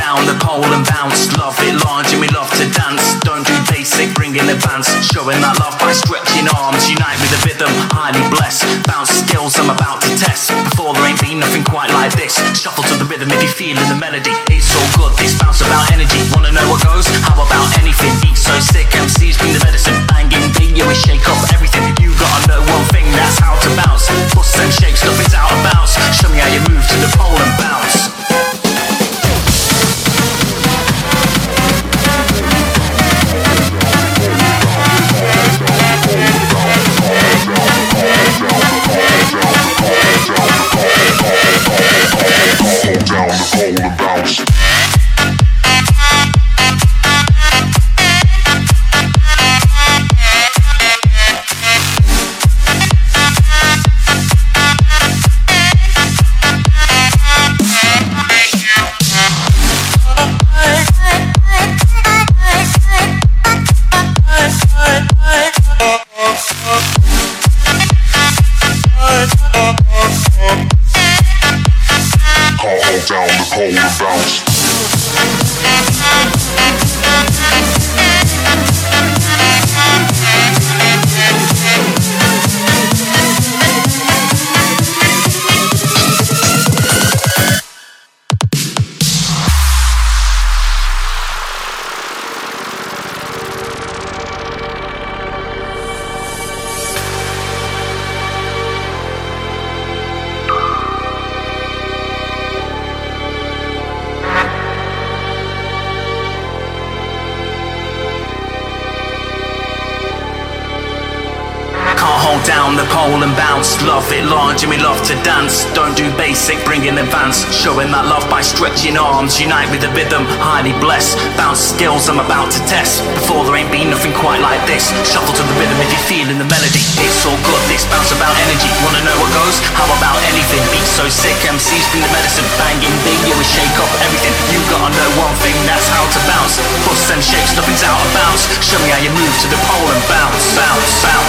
down the pole and bounce. Love it large and we love to dance. Don't do basic, bring in advance. Showing that love by stretching arms. Unite with the rhythm, highly blessed. Bounce skills I'm about to test. Before there ain't been nothing quite like this. Shuffle to the rhythm if you feel in the melody. It's all good, this bounce about energy. Flash. And bounce. Down the pole and bounce. Love it large and we love to dance. Don't do basic, bring in advance. Showing that love by stretching arms. Unite with the rhythm, highly blessed. Bounce skills I'm about to test. Before there ain't been nothing quite like this. Shuffle to the rhythm if you feel in the melody. It's all good, this bounce about energy. Wanna know what goes? How about anything? Beat so sick, MCs bring the medicine. Banging big, yeah, we shake up everything. You gotta know one thing, that's how to bounce. Bust them shakes, nothing's out of bounds. Show me how you move to the pole and bounce, bounce, bounce.